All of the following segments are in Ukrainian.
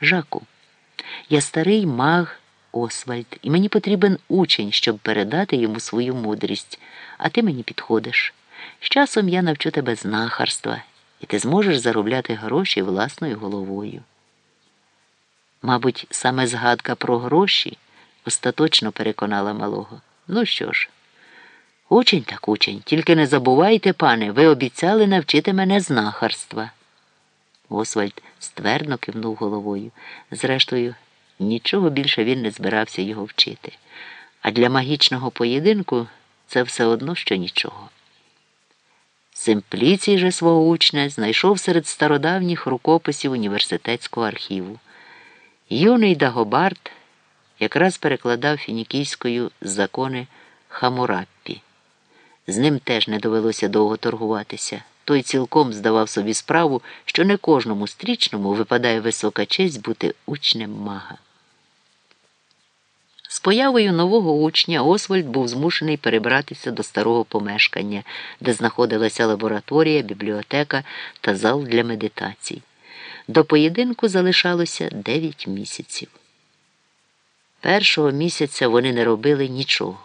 Жаку, я старий маг Освальд, і мені потрібен учень, щоб передати йому свою мудрість, а ти мені підходиш. З часом я навчу тебе знахарства, і ти зможеш заробляти гроші власною головою. Мабуть, саме згадка про гроші остаточно переконала малого. Ну що ж, учень так учень, тільки не забувайте, пане, ви обіцяли навчити мене знахарства. Освальд ствердно кивнув головою. Зрештою, нічого більше він не збирався його вчити. А для магічного поєдинку це все одно що нічого. Симпліцій же свого учня знайшов серед стародавніх рукописів університетського архіву. Юний Дагобард якраз перекладав фінікійською закони Хамураппі. З ним теж не довелося довго торгуватися. Той цілком здавав собі справу, що не кожному стрічному випадає висока честь бути учнем мага. З появою нового учня Освальд був змушений перебратися до старого помешкання, де знаходилася лабораторія, бібліотека та зал для медитацій. До поєдинку залишалося 9 місяців. Першого місяця вони не робили нічого.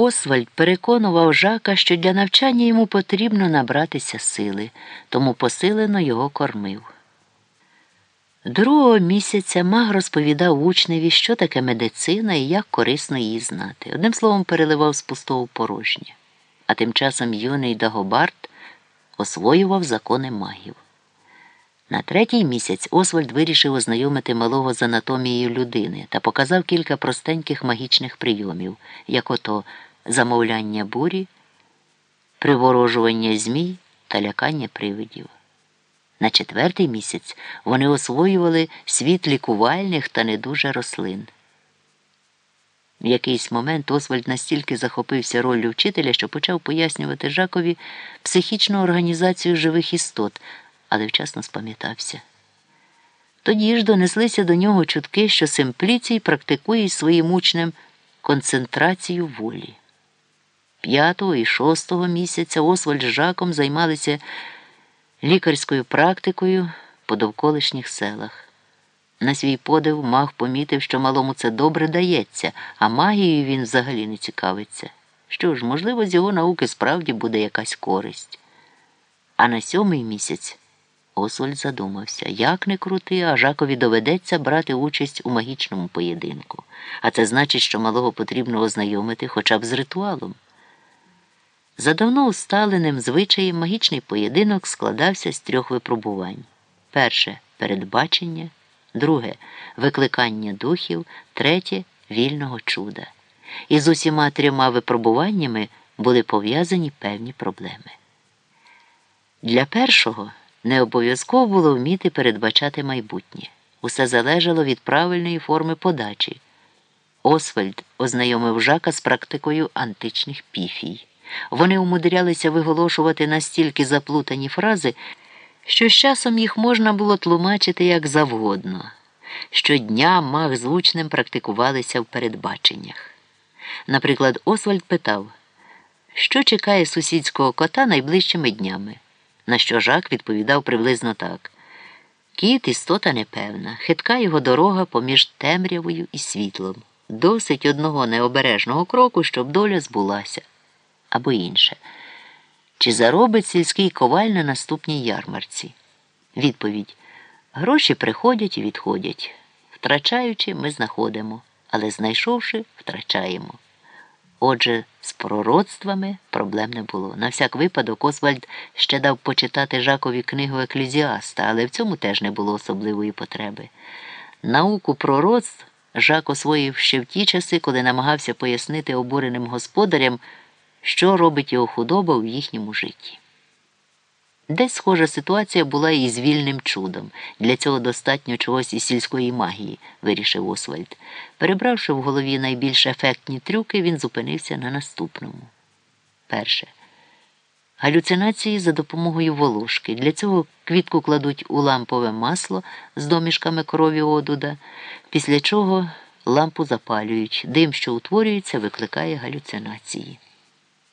Освальд переконував жака, що для навчання йому потрібно набратися сили, тому посилено його кормив. Другого місяця маг розповідав учневі, що таке медицина і як корисно її знати. Одним словом, переливав з пустого порожнє. А тим часом юний Дагобард освоював закони магів. На третій місяць Освальд вирішив ознайомити малого з анатомією людини та показав кілька простеньких магічних прийомів, як ото замовляння бурі, приворожування змій та лякання привидів. На четвертий місяць вони освоювали світ лікувальних та не дуже рослин. В якийсь момент Освальд настільки захопився роллю вчителя, що почав пояснювати Жакові психічну організацію живих істот, але вчасно спам'ятався. Тоді ж донеслися до нього чутки, що Симпліцій практикує своїм учнем концентрацію волі. П'ятого і шостого місяця Освальд з Жаком займалися лікарською практикою по довколишніх селах. На свій подив маг помітив, що малому це добре дається, а магією він взагалі не цікавиться. Що ж, можливо, з його науки справді буде якась користь. А на сьомий місяць Освальд задумався, як не крути, а Жакові доведеться брати участь у магічному поєдинку. А це значить, що малого потрібно ознайомити хоча б з ритуалом. За давно усталеним звичаєм магічний поєдинок складався з трьох випробувань: перше передбачення, друге викликання духів, третє вільного чуда. І з усіма трьома випробуваннями були пов'язані певні проблеми. Для першого не обов'язково було вміти передбачати майбутнє. Усе залежало від правильної форми подачі. Освальд ознайомив Жака з практикою античних піфій. Вони умудрялися виголошувати настільки заплутані фрази, що з часом їх можна було тлумачити як завгодно. Щодня маг з учнем практикувалися в передбаченнях. Наприклад, Освальд питав, що чекає сусідського кота найближчими днями, на що Жак відповідав приблизно так. Кіт істота непевна, хитка його дорога поміж темрявою і світлом. Досить одного необережного кроку, щоб доля збулася або інше. Чи заробить сільський коваль на наступній ярмарці? Відповідь гроші приходять і відходять. Втрачаючи, ми знаходимо, але знайшовши, втрачаємо. Отже, з пророцтвами проблем не було. На всяк випадок Освальд ще дав почитати Жакові книгу Еклезіаста, але в цьому теж не було особливої потреби. Науку пророцтв Жак освоїв ще в ті часи, коли намагався пояснити обуреним господарям що робить його худоба в їхньому житті. Десь схожа ситуація була і з вільним чудом. Для цього достатньо чогось із сільської магії, вирішив Освальд. Перебравши в голові найбільш ефектні трюки, він зупинився на наступному. Перше. Галюцинації за допомогою волошки. Для цього квітку кладуть у лампове масло з домішками крові одуда, після чого лампу запалюють. Дим, що утворюється, викликає галюцинації.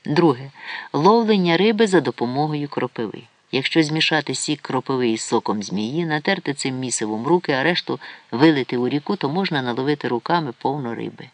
Друге ловлення риби за допомогою кропиви. Якщо змішати сік кропиви із соком змії, натерти цим місивом руки, а решту вилити у ріку, то можна наловити руками повно риби.